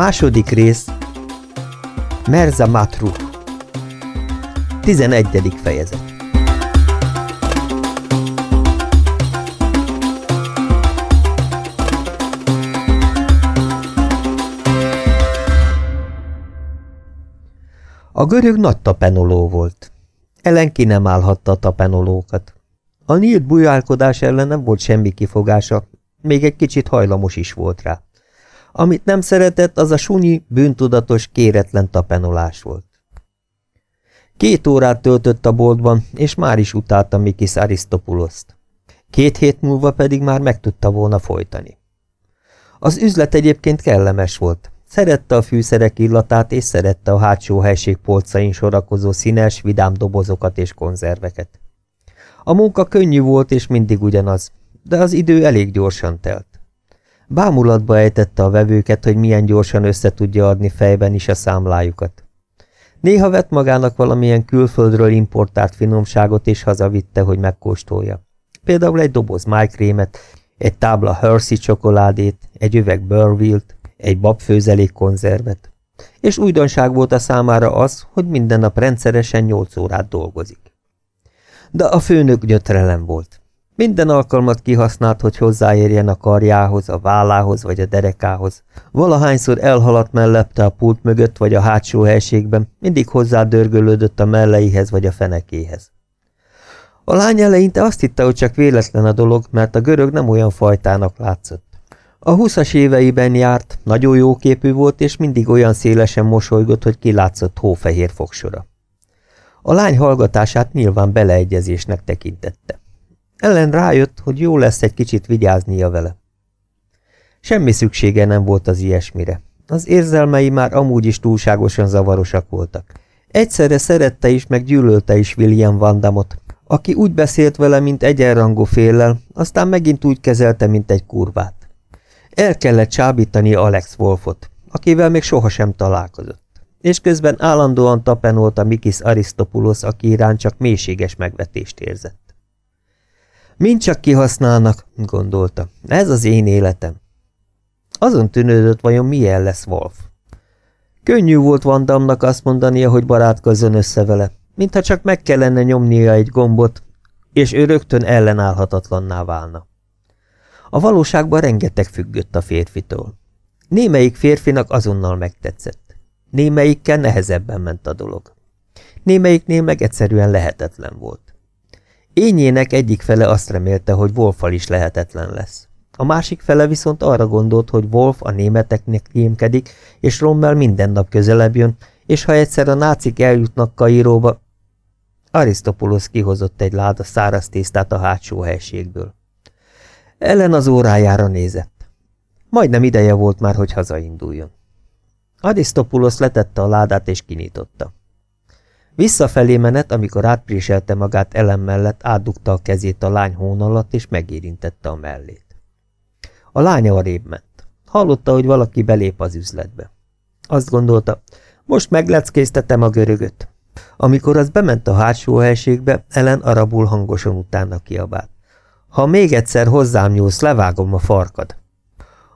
Második rész Merza Matru 11. fejezet A görög nagy tapenoló volt. Ellen ki nem állhatta a tapenolókat. A nyílt bujálkodás ellen nem volt semmi kifogása, még egy kicsit hajlamos is volt rá. Amit nem szeretett, az a sunyi, bűntudatos, kéretlen tapenolás volt. Két órát töltött a boltban, és már is utálta Mikis Aristopuloszt. Két hét múlva pedig már meg tudta volna folytani. Az üzlet egyébként kellemes volt. Szerette a fűszerek illatát, és szerette a hátsó helység polcain sorakozó színes, vidám dobozokat és konzerveket. A munka könnyű volt, és mindig ugyanaz, de az idő elég gyorsan telt. Bámulatba ejtette a vevőket, hogy milyen gyorsan össze tudja adni fejben is a számlájukat. Néha vett magának valamilyen külföldről importált finomságot, és hazavitte, hogy megkóstolja. Például egy doboz májkrémet, egy tábla Hershey csokoládét, egy üveg Burwill-t, egy babfőzelék konzervet. És újdonság volt a számára az, hogy minden nap rendszeresen nyolc órát dolgozik. De a főnök gyötrelem volt. Minden alkalmat kihasznált, hogy hozzáérjen a karjához, a vállához vagy a derekához. Valahányszor elhaladt mellepte a pult mögött vagy a hátsó helységben, mindig hozzádörgölődött a melleihez vagy a fenekéhez. A lány eleinte azt hitte, hogy csak véletlen a dolog, mert a görög nem olyan fajtának látszott. A huszas éveiben járt, nagyon jóképű volt, és mindig olyan szélesen mosolygott, hogy kilátszott hófehér fogsora. A lány hallgatását nyilván beleegyezésnek tekintette. Ellen rájött, hogy jó lesz egy kicsit vigyáznia vele. Semmi szüksége nem volt az ilyesmire. Az érzelmei már amúgy is túlságosan zavarosak voltak. Egyszerre szerette is, meg gyűlölte is William Vandamot, aki úgy beszélt vele, mint egyenrangú féllel, aztán megint úgy kezelte, mint egy kurvát. El kellett csábítani Alex Wolfot, akivel még sohasem találkozott, és közben állandóan tapenolta Mikis Aristopulos, aki irán csak mélységes megvetést érzett. Mind csak kihasználnak, gondolta. Ez az én életem. Azon tűnődött, vajon milyen lesz Wolf. Könnyű volt Vandamnak azt mondania, hogy barátkozzon össze vele, mintha csak meg kellene nyomnia egy gombot, és ő rögtön ellenállhatatlanná válna. A valóságban rengeteg függött a férfitől. Némelyik férfinak azonnal megtetszett. Némelyikkel nehezebben ment a dolog. Némelyiknél meg egyszerűen lehetetlen volt. Ényének egyik fele azt remélte, hogy Wolfal is lehetetlen lesz. A másik fele viszont arra gondolt, hogy Wolf a németeknek kémkedik, és Rommel minden nap közelebb jön, és ha egyszer a nácik eljutnak Kairóba... Aristopulos kihozott egy láda száraz tésztát a hátsó helységből. Ellen az órájára nézett. Majdnem ideje volt már, hogy hazainduljon. Aristopulos letette a ládát és kinyitotta. Visszafelé menet, amikor átpréselte magát Ellen mellett, átdugta a kezét a lány hón alatt, és megérintette a mellét. A lánya arrébb ment. Hallotta, hogy valaki belép az üzletbe. Azt gondolta, most megleckéztetem a görögöt. Amikor az bement a hátsó helységbe, Ellen arabul hangosan utána kiabált. Ha még egyszer hozzám nyúlsz, levágom a farkad.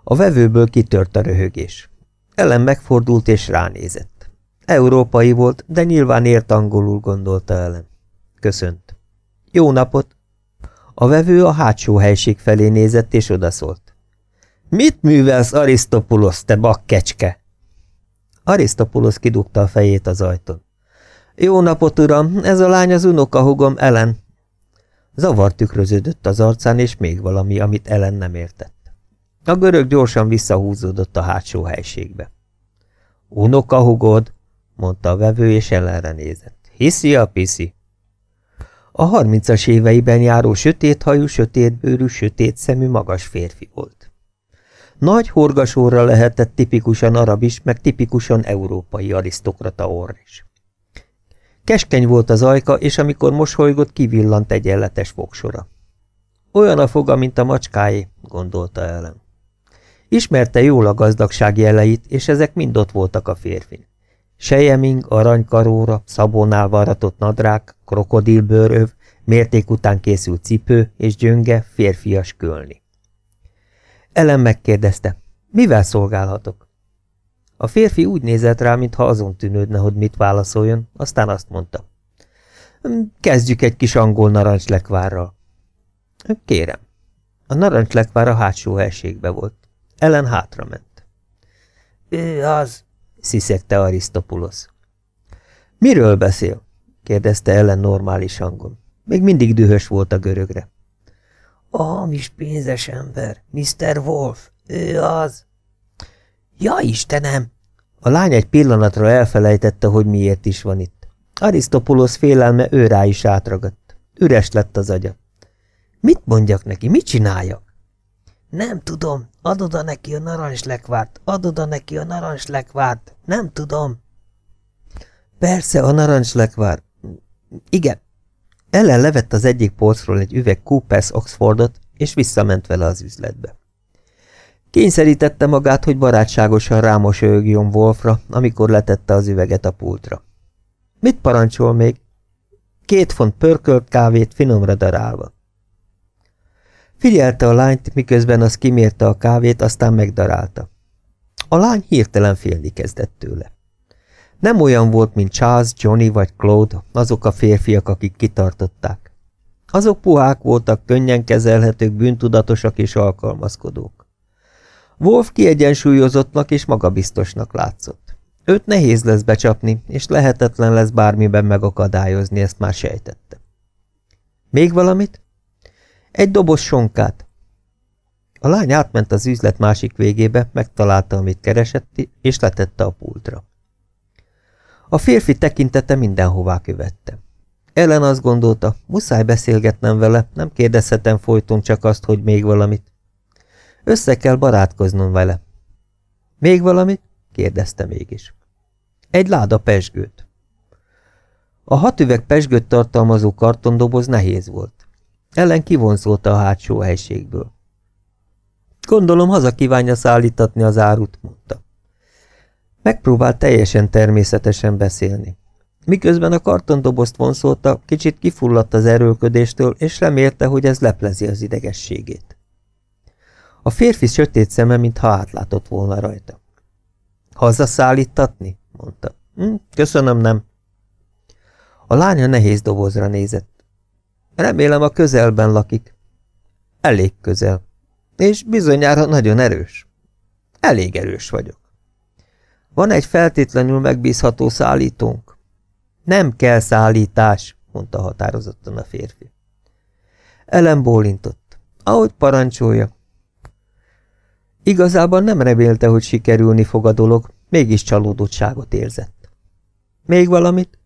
A vevőből kitört a röhögés. Ellen megfordult és ránézett. Európai volt, de nyilván ért angolul gondolta ellen. Köszönt. Jó napot! A vevő a hátsó helység felé nézett és odaszólt. Mit művelsz, Arisztopulosz, te bakkecske? Arisztopulosz kidugta a fejét az ajtón. Jó napot, uram, ez a lány az unokahugom Ellen. Zavar tükröződött az arcán, és még valami, amit Ellen nem értett. A görög gyorsan visszahúzódott a hátsó helységbe. Unokahugod? Mondta a vevő, és ellenre nézett. Hiszi a piszi? A harmincas éveiben járó sötéthajú, sötétbőrű, sötét szemű, magas férfi volt. Nagy horgasóra lehetett tipikusan arab is, meg tipikusan európai arisztokrata orr is. Keskeny volt az ajka, és amikor mosolygott, kivillant egyenletes fogsora. Olyan a foga, mint a macskáé, gondolta ellen. Ismerte jól a gazdagság jeleit, és ezek mind ott voltak a férfin. Sejeming, aranykaróra, szabónál varratott nadrág, krokodilbőröv, mérték után készült cipő és gyönge, férfias kölni. Ellen megkérdezte, mivel szolgálhatok? A férfi úgy nézett rá, mintha azon tűnődne, hogy mit válaszoljon, aztán azt mondta. Hm, kezdjük egy kis angol narancslekvárral. Kérem. A narancslekvár a hátsó helységbe volt. Ellen hátrament. Ő az, sziszegte Arisztopulosz. Miről beszél? kérdezte Ellen normális hangon. Még mindig dühös volt a görögre. A hamis pénzes ember, Mr. Wolf, ő az. Ja, Istenem! A lány egy pillanatra elfelejtette, hogy miért is van itt. Arisztopulosz félelme ő rá is átragadt. Üres lett az agya. Mit mondjak neki, mit csináljak? Nem tudom, Ad oda neki a narancslekvárt, Ad oda neki a narancslekvárt, nem tudom. Persze, a narancslekvár. Igen. Ellen levett az egyik polcról egy üveg Coopers Oxfordot, és visszament vele az üzletbe. Kényszerítette magát, hogy barátságosan rámosolyogjon Wolfra, amikor letette az üveget a pultra. Mit parancsol még? Két font pörkölt kávét finomra darálva. Figyelte a lányt, miközben az kimérte a kávét, aztán megdarálta. A lány hirtelen félni kezdett tőle. Nem olyan volt, mint Charles, Johnny vagy Claude, azok a férfiak, akik kitartották. Azok puhák voltak, könnyen kezelhetők, bűntudatosak és alkalmazkodók. Wolf kiegyensúlyozottnak és magabiztosnak látszott. Őt nehéz lesz becsapni, és lehetetlen lesz bármiben megakadályozni, ezt már sejtette. Még valamit? Egy doboz sonkát. A lány átment az üzlet másik végébe, megtalálta, amit keresett, és letette a pultra. A férfi tekintete mindenhová követte. Ellen azt gondolta, muszáj beszélgetnem vele, nem kérdezhetem folyton csak azt, hogy még valamit. Össze kell barátkoznom vele. Még valamit? kérdezte mégis. Egy láda pesgőt. A hat üveg pesgőt tartalmazó kartondoboz nehéz volt. Ellen kivonzolta a hátsó helységből. Gondolom, haza kívánja szállítatni az árut, mondta. Megpróbált teljesen természetesen beszélni. Miközben a kartondobozt vonszolta, kicsit kifulladt az erőlködéstől, és remélte, hogy ez leplezi az idegességét. A férfi sötét szeme, mintha átlátott volna rajta. Hazaszállítatni? mondta. Hm, köszönöm, nem. A lánya nehéz dobozra nézett. Remélem a közelben lakik. Elég közel. És bizonyára nagyon erős. Elég erős vagyok. Van egy feltétlenül megbízható szállítónk. Nem kell szállítás, mondta határozottan a férfi. Ellen bólintott. Ahogy parancsolja. Igazában nem remélte, hogy sikerülni fog a dolog, mégis csalódottságot érzett. Még valamit?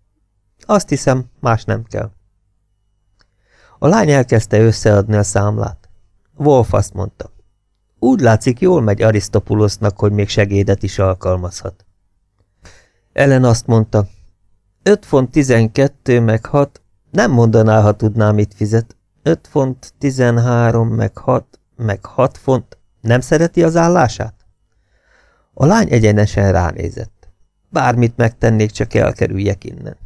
Azt hiszem, más nem kell. A lány elkezdte összeadni a számlát. Wolf azt mondta. Úgy látszik, jól megy Arisztopulosznak, hogy még segédet is alkalmazhat. Ellen azt mondta, 5 font 12 meg 6, nem mondaná, ha tudná, mit fizet. 5 font 13 meg 6 meg 6 font. Nem szereti az állását? A lány egyenesen ránézett. Bármit megtennék, csak elkerüljek innen.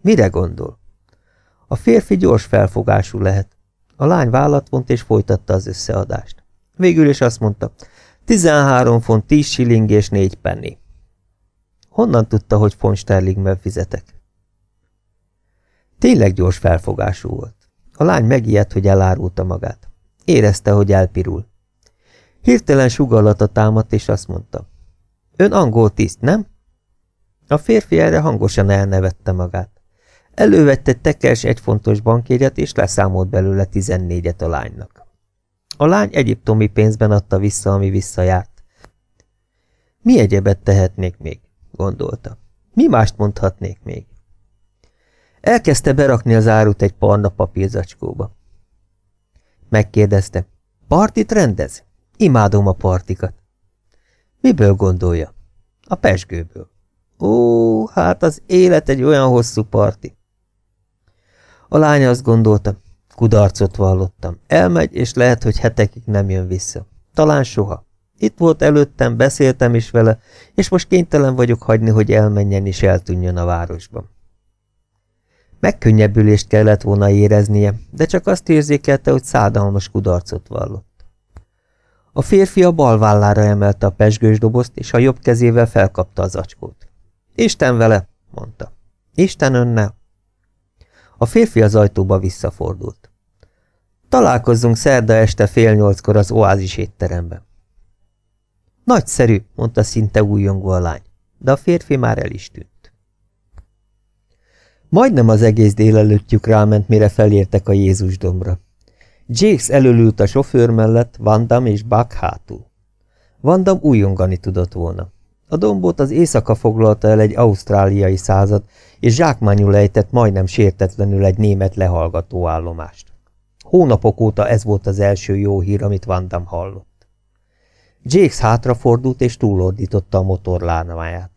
Mire gondol? A férfi gyors felfogású lehet. A lány vállat vont és folytatta az összeadást. Végül is azt mondta, 13 font 10 shilling és 4 penny. Honnan tudta, hogy von Sterlingben fizetek? Tényleg gyors felfogású volt. A lány megijedt, hogy elárulta magát. Érezte, hogy elpirul. Hirtelen sugallata támadt, és azt mondta. Ön angol tiszt, nem? A férfi erre hangosan elnevette magát. Elővette tekers egy fontos bankjegyet, és leszámolt belőle tizennégyet a lánynak. A lány egyiptomi pénzben adta vissza, ami visszajárt. Mi egyebet tehetnék még? gondolta. Mi mást mondhatnék még? Elkezdte berakni az árut egy parna papírzacskóba. Megkérdezte, partit rendez? Imádom a partikat. Miből gondolja? A pesgőből. Ó, hát az élet egy olyan hosszú parti. A lány azt gondolta, kudarcot vallottam. Elmegy, és lehet, hogy hetekig nem jön vissza. Talán soha. Itt volt előttem, beszéltem is vele, és most kénytelen vagyok hagyni, hogy elmenjen és eltűnjön a városban. Megkönnyebbülést kellett volna éreznie, de csak azt érzékelte, hogy szádalmas kudarcot vallott. A férfi a bal vállára emelte a pesgős dobozt, és a jobb kezével felkapta az acskót. Isten vele, mondta. Isten önnel. A férfi az ajtóba visszafordult. Találkozzunk szerda este fél nyolckor az oázis étteremben. Nagyszerű, mondta szinte újongó a lány, de a férfi már el is tűnt. Majdnem az egész délelőttjük ráment, mire felértek a Jézus dombra. Jakes elölült a sofőr mellett, Vandam és Buck hátul. Vandam újongani tudott volna. A dombot az éjszaka foglalta el egy ausztráliai század, és zsákmányul ejtett majdnem sértetlenül egy német lehallgató állomást. Hónapok óta ez volt az első jó hír, amit Vandam hallott. Jakes hátrafordult és túlordította a motor lármáját.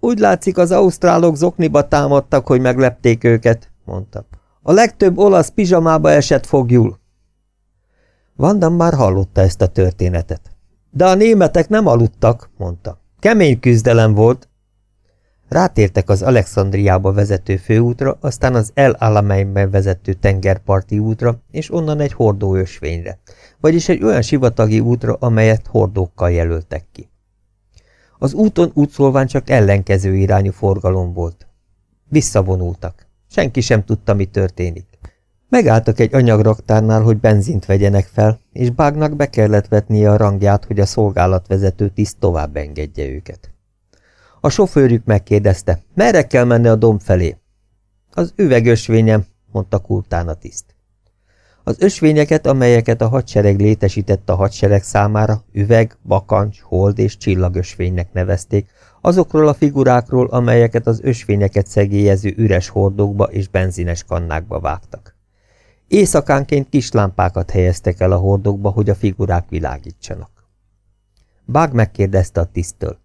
Úgy látszik, az ausztrálok zokniba támadtak, hogy meglepték őket, mondta. A legtöbb olasz pizsamába esett fogjul. Vandam már hallotta ezt a történetet. De a németek nem aludtak, mondta. Kemény küzdelem volt. Rátértek az Alexandriába vezető főútra, aztán az El Alamein vezető tengerparti útra, és onnan egy hordó ösvényre, vagyis egy olyan sivatagi útra, amelyet hordókkal jelöltek ki. Az úton útszólván csak ellenkező irányú forgalom volt. Visszavonultak. Senki sem tudta, mi történik. Megálltak egy anyagraktárnál, hogy benzint vegyenek fel, és Bágnak be kellett vetnie a rangját, hogy a szolgálatvezető tiszt tovább engedje őket. A sofőrük megkérdezte, merre kell menni a domb felé? Az üvegösvényem, mondta kultán a tiszt. Az ösvényeket, amelyeket a hadsereg létesített a hadsereg számára, üveg, bakancs, hold és csillagösvénynek nevezték, azokról a figurákról, amelyeket az ösvényeket szegélyező üres hordókba és benzines kannákba vágtak. Éjszakánként kis lámpákat helyeztek el a hordókba, hogy a figurák világítsanak. Bág megkérdezte a tisztől.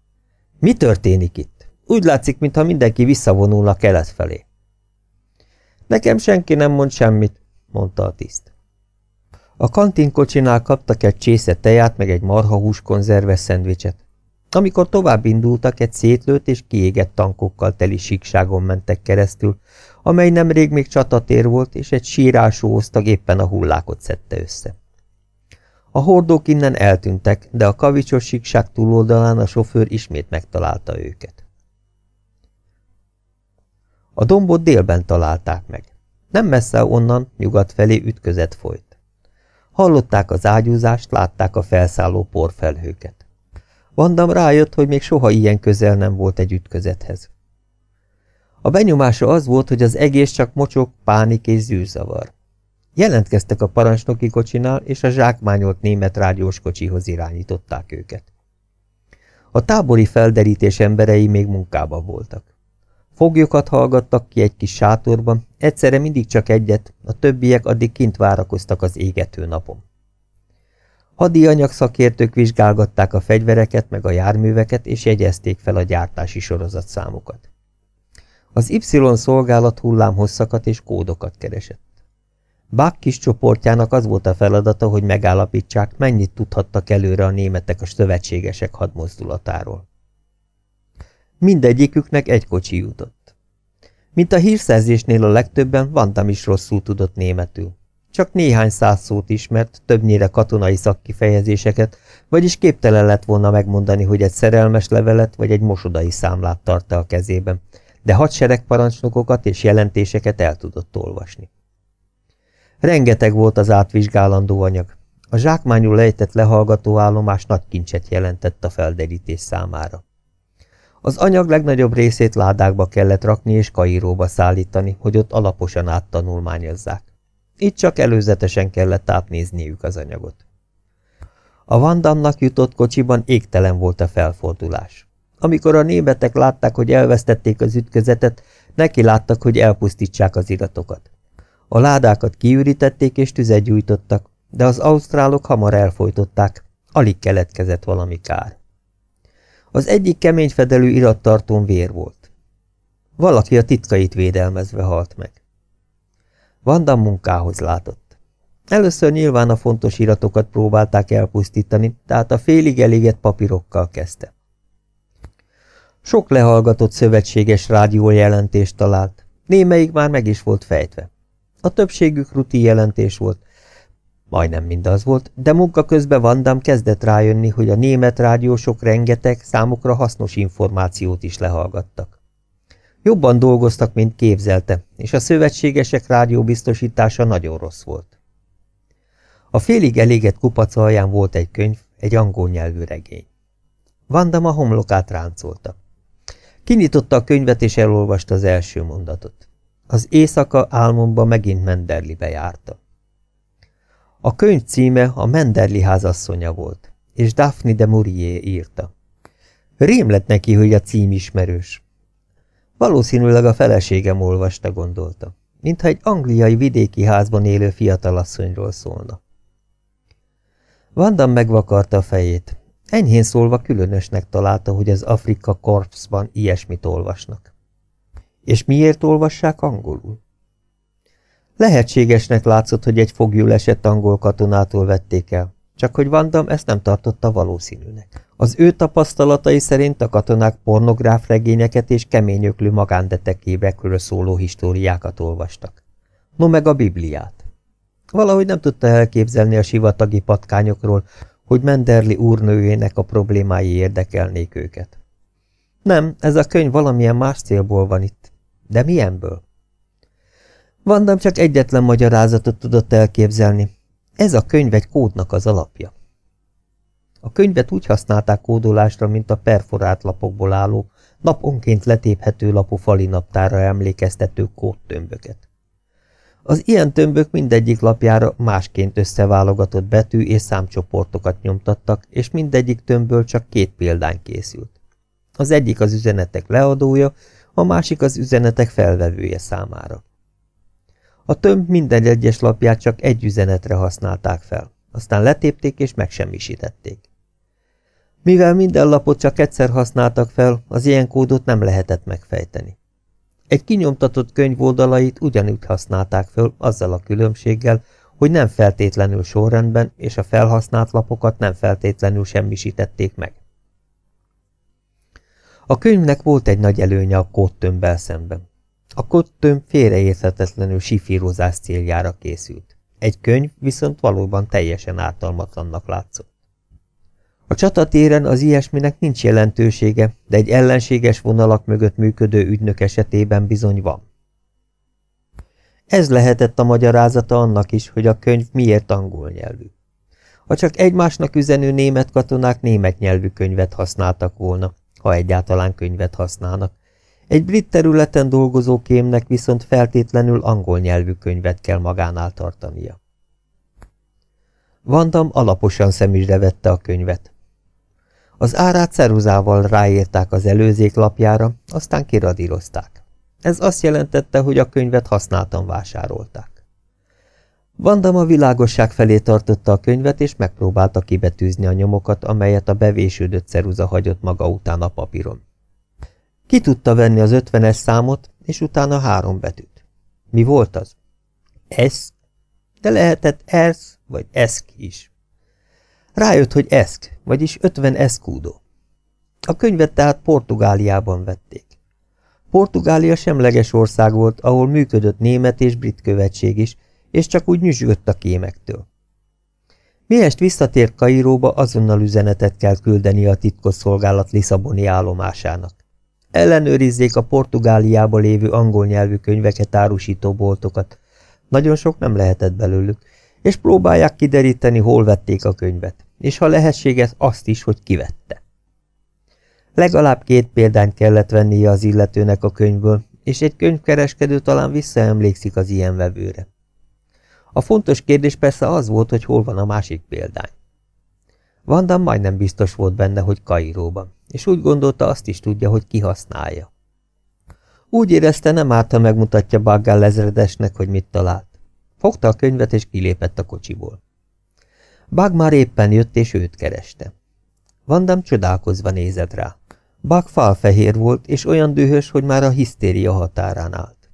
Mi történik itt? Úgy látszik, mintha mindenki visszavonul a kelet felé. Nekem senki nem mond semmit, mondta a tiszt. A kantinkocsinál kaptak egy csésze teját, meg egy marhahús konzerves szendvicset. Amikor tovább indultak, egy szétlőtt és kiégett tankokkal teli síkságon mentek keresztül, amely nemrég még csatatér volt, és egy sírású osztag éppen a hullákot szedte össze. A hordók innen eltűntek, de a kavicsos síkság túloldalán a sofőr ismét megtalálta őket. A dombot délben találták meg. Nem messze onnan, nyugat felé ütközet folyt. Hallották az ágyúzást, látták a felszálló porfelhőket. Vandam rájött, hogy még soha ilyen közel nem volt egy ütközethez. A benyomása az volt, hogy az egész csak mocsok, pánik és zűrzavar. Jelentkeztek a parancsnoki kocsinál, és a zsákmányolt német rádiós kocsihoz irányították őket. A tábori felderítés emberei még munkában voltak. Foglyokat hallgattak ki egy kis sátorban, egyszerre mindig csak egyet, a többiek addig kint várakoztak az égető napon. Hadi anyagszakértők vizsgálgatták a fegyvereket meg a járműveket, és jegyezték fel a gyártási sorozatszámokat. Az Y szolgálat hullámhosszakat és kódokat keresett. Bák kis csoportjának az volt a feladata, hogy megállapítsák, mennyit tudhattak előre a németek a szövetségesek hadmozdulatáról. Mindegyiküknek egy kocsi jutott. Mint a hírszerzésnél a legtöbben, Vandam is rosszul tudott németül. Csak néhány száz szót ismert, többnyire katonai szakkifejezéseket, vagyis képtelen lett volna megmondani, hogy egy szerelmes levelet vagy egy mosodai számlát tart a kezében, de hadseregparancsnokokat és jelentéseket el tudott olvasni. Rengeteg volt az átvizsgálandó anyag. A zsákmányul lejtett lehallgató állomás nagy kincset jelentett a felderítés számára. Az anyag legnagyobb részét ládákba kellett rakni és kairóba szállítani, hogy ott alaposan áttanulmányozzák. Itt csak előzetesen kellett átnézniük az anyagot. A Vandamnak jutott kocsiban égtelen volt a felfordulás. Amikor a németek látták, hogy elvesztették az ütközetet, neki láttak, hogy elpusztítsák az iratokat. A ládákat kiürítették és tüzet gyújtottak, de az ausztrálok hamar elfolytották, alig keletkezett valami kár. Az egyik kemény fedelű irattartón vér volt. Valaki a titkait védelmezve halt meg. Vanda munkához látott. Először nyilván a fontos iratokat próbálták elpusztítani, tehát a félig elégett papírokkal kezdte. Sok lehallgatott szövetséges rádió jelentést talált, némelyik már meg is volt fejtve. A többségük ruti jelentés volt, Majdnem mindaz volt, de munka közben Vandam kezdett rájönni, hogy a német rádiósok rengeteg, számukra hasznos információt is lehallgattak. Jobban dolgoztak, mint képzelte, és a szövetségesek rádióbiztosítása nagyon rossz volt. A félig elégett kupac alján volt egy könyv, egy angol nyelvű regény. Vandam a homlokát ráncolta. Kinyitotta a könyvet és elolvasta az első mondatot. Az éjszaka álmomba megint Menderlibe járta. A könyv címe a Menderli házasszonya volt, és Daphne de Maurier írta. Rém lett neki, hogy a cím ismerős. Valószínűleg a feleségem olvasta, gondolta, mintha egy angliai vidéki házban élő fiatalasszonyról szólna. Vandam megvakarta a fejét. Enyhén szólva különösnek találta, hogy az Afrika Korpsban ilyesmit olvasnak. És miért olvassák angolul? Lehetségesnek látszott, hogy egy fogjul esett angol katonától vették el, csak hogy Vandam ezt nem tartotta valószínűnek. Az ő tapasztalatai szerint a katonák pornográf regényeket és keményöklő magándetekébekről szóló históriákat olvastak. No meg a Bibliát. Valahogy nem tudta elképzelni a sivatagi patkányokról, hogy Menderli úrnőjének a problémái érdekelnék őket. Nem, ez a könyv valamilyen más célból van itt. De milyenből? Vandam csak egyetlen magyarázatot tudott elképzelni. Ez a könyv egy kódnak az alapja. A könyvet úgy használták kódolásra, mint a perforált lapokból álló, naponként letéphető lapú falinaptára emlékeztető kódtömböket. Az ilyen tömbök mindegyik lapjára másként összeválogatott betű és számcsoportokat nyomtattak, és mindegyik tömbből csak két példány készült. Az egyik az üzenetek leadója, a másik az üzenetek felvevője számára. A tömb minden egyes lapját csak egy üzenetre használták fel, aztán letépték és megsemmisítették. Mivel minden lapot csak egyszer használtak fel, az ilyen kódot nem lehetett megfejteni. Egy kinyomtatott könyv oldalait ugyanúgy használták föl, azzal a különbséggel, hogy nem feltétlenül sorrendben, és a felhasznált lapokat nem feltétlenül semmisítették meg. A könyvnek volt egy nagy előnye a kódtömbbel szemben. A kódtömb félreérthetetlenül sifírozás céljára készült. Egy könyv viszont valóban teljesen ártalmatlannak látszott. A csatatéren az ilyesminek nincs jelentősége, de egy ellenséges vonalak mögött működő ügynök esetében bizony van. Ez lehetett a magyarázata annak is, hogy a könyv miért angol nyelvű. Ha csak egymásnak üzenő német katonák német nyelvű könyvet használtak volna, ha egyáltalán könyvet használnak, egy brit területen dolgozó kémnek viszont feltétlenül angol nyelvű könyvet kell magánál tartania. Vandam alaposan szemügyre vette a könyvet. Az árát ceruzával ráírták az előzék lapjára, aztán kiradírozták. Ez azt jelentette, hogy a könyvet használtan vásárolták. Vandam a világosság felé tartotta a könyvet, és megpróbálta kibetűzni a nyomokat, amelyet a bevésődött ceruza hagyott maga után a papíron. Ki tudta venni az ötvenes számot, és utána három betűt. Mi volt az? Ez? De lehetett ERSZ vagy ESZK is. Rájött, hogy ESZK, vagyis 50 eszkúdó. A könyvet tehát Portugáliában vették. Portugália semleges ország volt, ahol működött német és brit követség is, és csak úgy nyüzsgött a kémektől. Miest visszatért Kairóba, azonnal üzenetet kell küldeni a titkosszolgálat Lisszaboni állomásának. Ellenőrizzék a Portugáliába lévő angol nyelvű könyveket árusító boltokat. Nagyon sok nem lehetett belőlük, és próbálják kideríteni, hol vették a könyvet, és ha lehetséges, azt is, hogy kivette. Legalább két példányt kellett vennie az illetőnek a könyvből, és egy könyvkereskedő talán visszaemlékszik az ilyen vevőre. A fontos kérdés persze az volt, hogy hol van a másik példány. Vandam majdnem biztos volt benne, hogy Kairóban, és úgy gondolta azt is tudja, hogy kihasználja. Úgy érezte, nem árt, ha megmutatja Baggál lezredesnek, hogy mit talált. Fogta a könyvet, és kilépett a kocsiból. Bag már éppen jött, és őt kereste. Vandam csodálkozva nézett rá. Bag falfehér volt, és olyan dühös, hogy már a hisztéria határán állt.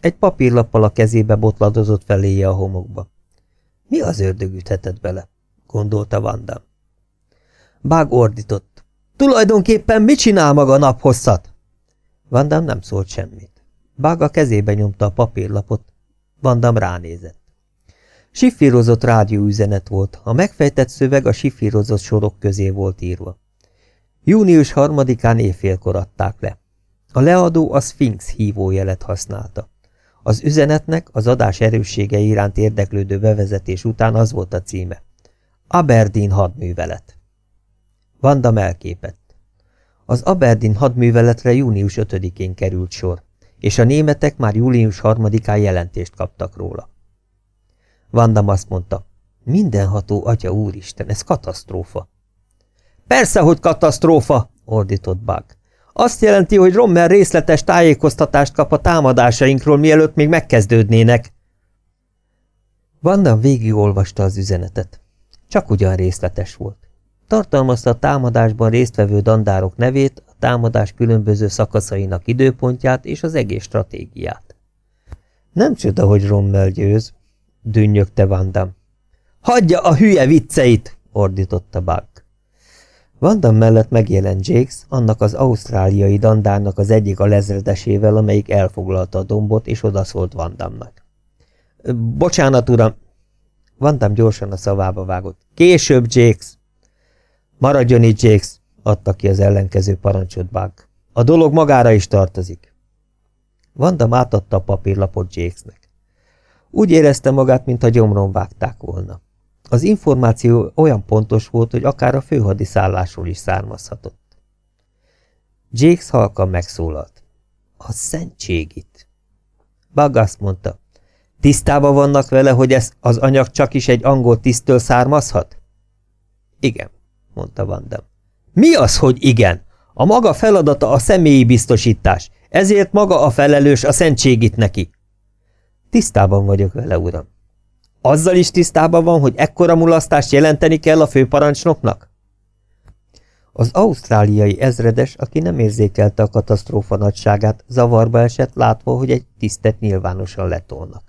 Egy papírlappal a kezébe botladozott feléje a homokba. Mi az ördög üthetett bele? gondolta Vandam. Bág ordított. Tulajdonképpen mit csinál maga naphosszat? Vandam nem szólt semmit. Bág a kezébe nyomta a papírlapot. Vandam ránézett. Siffírozott rádióüzenet volt, a megfejtett szöveg a siffírozott sorok közé volt írva. Június harmadikán éjfélkor adták le. A leadó a Sphinx hívójelet használta. Az üzenetnek az adás erőssége iránt érdeklődő bevezetés után az volt a címe. Aberdeen hadművelet. Vanda melképett. Az Aberdeen hadműveletre június 5-én került sor, és a németek már július 3-án jelentést kaptak róla. Vandam azt mondta, mindenható atya úristen, ez katasztrófa. Persze, hogy katasztrófa, ordított Bug. Azt jelenti, hogy Rommel részletes tájékoztatást kap a támadásainkról, mielőtt még megkezdődnének. Vandam végigolvasta az üzenetet. Csak ugyan részletes volt. Tartalmazta a támadásban résztvevő dandárok nevét, a támadás különböző szakaszainak időpontját és az egész stratégiát. Nem csoda, hogy Rommel győz, dünnyögte Vandam. Hagyja a hülye vicceit, ordította Bug. Vandam mellett megjelent Jakes, annak az ausztráliai dandárnak az egyik a lezredesével, amelyik elfoglalta a dombot, és odaszólt Vandamnak. Bocsánat, uram! Vandam gyorsan a szavába vágott. Később, Jakes! Maradjon itt, Jakes! adta ki az ellenkező parancsot Bug. A dolog magára is tartozik. Vandam átadta a papírlapot Jakesnek. Úgy érezte magát, mintha gyomron vágták volna. Az információ olyan pontos volt, hogy akár a főhadiszállásról is származhatott. Jakes halkan megszólalt. A szentségit. Bug azt mondta. Tisztában vannak vele, hogy ez az anyag csak is egy angol tisztől származhat? Igen, mondta Vandam. Mi az, hogy igen? A maga feladata a személyi biztosítás, ezért maga a felelős a szentségit neki. Tisztában vagyok vele, uram. Azzal is tisztában van, hogy ekkora mulasztást jelenteni kell a főparancsnoknak? Az ausztráliai ezredes, aki nem érzékelte a katasztrófa nagyságát, zavarba esett, látva, hogy egy tisztet nyilvánosan letolnak.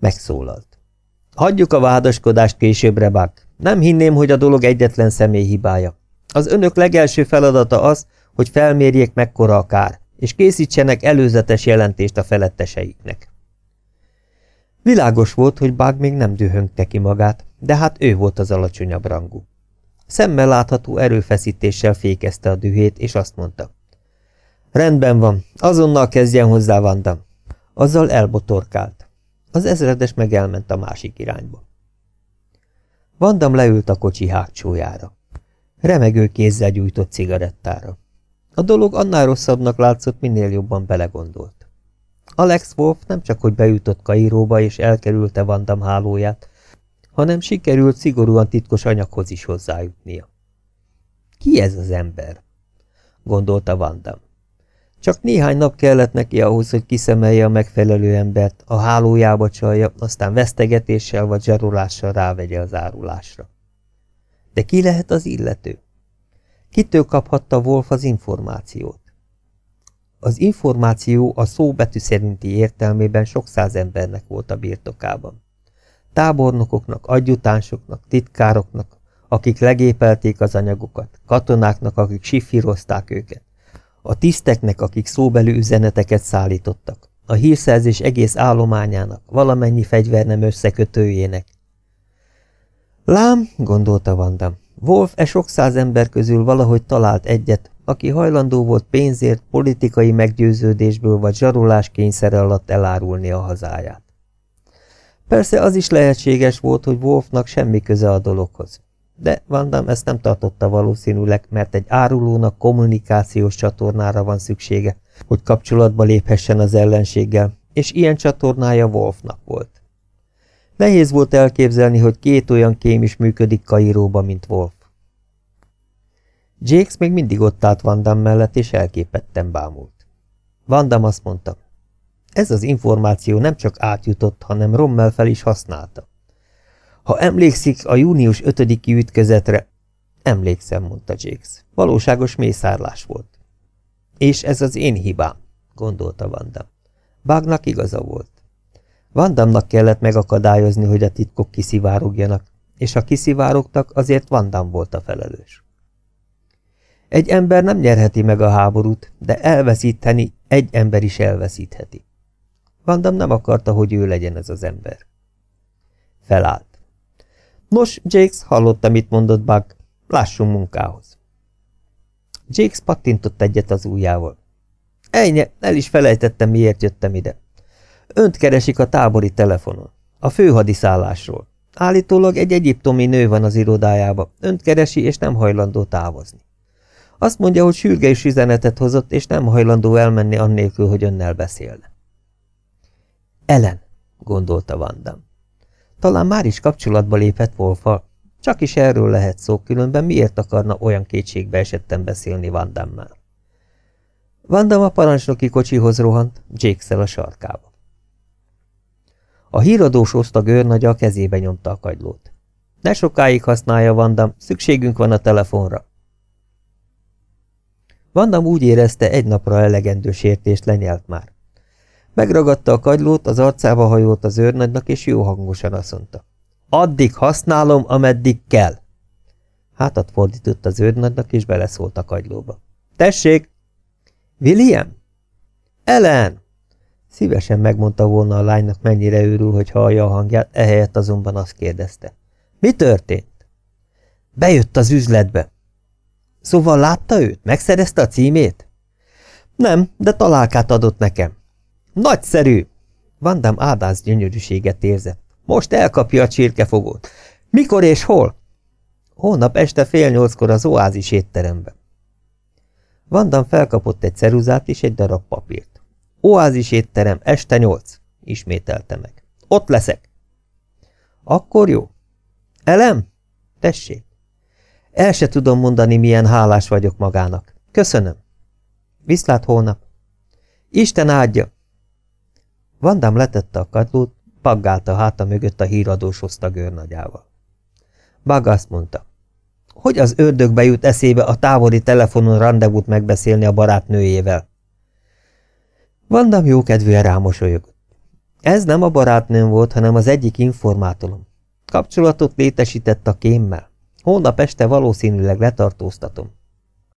Megszólalt. Hagyjuk a vádaskodást későbbre, Bák. Nem hinném, hogy a dolog egyetlen személy hibája. Az önök legelső feladata az, hogy felmérjék mekkora a kár, és készítsenek előzetes jelentést a feletteseiknek. Világos volt, hogy Bug még nem dühöngte ki magát, de hát ő volt az alacsonyabb rangú. Szemmel látható erőfeszítéssel fékezte a dühét, és azt mondta. Rendben van, azonnal kezdjen hozzá, Vandam. Azzal elbotorkált. Az ezredes meg elment a másik irányba. Vandam leült a kocsi hátsójára. Remegő kézzel gyújtott cigarettára. A dolog annál rosszabbnak látszott, minél jobban belegondolt. Alex Wolf nem csak hogy bejutott Kairóba és elkerülte Vandam hálóját, hanem sikerült szigorúan titkos anyaghoz is hozzájutnia. Ki ez az ember? gondolta Vandam. Csak néhány nap kellett neki ahhoz, hogy kiszemelje a megfelelő embert, a hálójába csalja, aztán vesztegetéssel vagy zsarolással rávegye az árulásra. De ki lehet az illető? Kitől kaphatta Wolf az információt? Az információ a szóbetű szerinti értelmében sok száz embernek volt a birtokában. Tábornokoknak, adjutánsoknak, titkároknak, akik legépelték az anyagokat, katonáknak, akik siffírozták őket, a tiszteknek, akik szóbeli üzeneteket szállítottak, a hírszerzés egész állományának, valamennyi fegyvernem összekötőjének. Lám, gondolta Vandam, Wolf e sok száz ember közül valahogy talált egyet, aki hajlandó volt pénzért, politikai meggyőződésből vagy zsarolás kényszere alatt elárulni a hazáját. Persze az is lehetséges volt, hogy Wolfnak semmi köze a dologhoz. De Vandam ezt nem tartotta valószínűleg, mert egy árulónak kommunikációs csatornára van szüksége, hogy kapcsolatba léphessen az ellenséggel, és ilyen csatornája Wolfnak volt. Nehéz volt elképzelni, hogy két olyan kém is működik Kairóba, mint Wolf. Jakes még mindig ott állt Vandam mellett, és elképetten bámult. Vandam azt mondta, ez az információ nem csak átjutott, hanem Rommel fel is használta. Ha emlékszik a június 5-i ütközetre, emlékszem, mondta Jakes. Valóságos mészárlás volt. És ez az én hibám, gondolta Vandam. Bágnak igaza volt. Vandamnak kellett megakadályozni, hogy a titkok kiszivárogjanak, és ha kiszivárogtak, azért Vandam volt a felelős. Egy ember nem nyerheti meg a háborút, de elveszíteni egy ember is elveszítheti. Vandam nem akarta, hogy ő legyen ez az ember. Felállt. Nos, Jakes, hallottam, mit mondott Bug. Lássunk munkához. Jakes pattintott egyet az ujjával. Ejnye, el is felejtettem, miért jöttem ide. Önt keresik a tábori telefonon. A főhadiszállásról. Állítólag egy egyiptomi nő van az irodájába. Önt keresi, és nem hajlandó távozni. Azt mondja, hogy sürgős üzenetet hozott, és nem hajlandó elmenni annélkül, hogy önnel beszélne. Ellen, gondolta Vandam. Talán már is kapcsolatba lépett Wolfal. Csak is erről lehet szó, különben miért akarna olyan kétségbe esetten beszélni Vandammel? Vandam a parancsnoki kocsihoz rohant, jake a sarkába. A híradós osztag őrnagya a kezébe nyomta a kagylót. Ne sokáig használja, Vandam, szükségünk van a telefonra. Vandam úgy érezte, egy napra elegendő sértést lenyelt már. Megragadta a kagylót, az arcába hajolt az őrnagynak, és jó hangosan azt mondta. Addig használom, ameddig kell. Hátat fordított az őrnagynak, és beleszólt a kagylóba. Tessék! William? Ellen! Szívesen megmondta volna a lánynak, mennyire őrül, hogy hallja a hangját, ehelyett azonban azt kérdezte. Mi történt? Bejött az üzletbe. Szóval látta őt? Megszerezte a címét? Nem, de találkát adott nekem. Nagyszerű! Vandám ádász gyönyörűséget érzett. Most elkapja a csirkefogót. Mikor és hol? Hónap este fél nyolckor az oázis étteremben. Vandam felkapott egy ceruzát és egy darab papírt. Oázis étterem, este nyolc, ismételte meg. Ott leszek. Akkor jó. Elem? Tessék. El se tudom mondani, milyen hálás vagyok magának. Köszönöm. Viszlát holnap. Isten áldja! Vandám letette a kadlót, paggálta háta mögött a híradós osztagőrnagyával. Bag azt mondta, hogy az ördögbe jut eszébe a távoli telefonon rendezvút megbeszélni a barátnőjével. Vandam jókedvűen rámosolyogott. Ez nem a barátnőm volt, hanem az egyik informátorom. Kapcsolatot létesített a kémmel. Holnap este valószínűleg letartóztatom.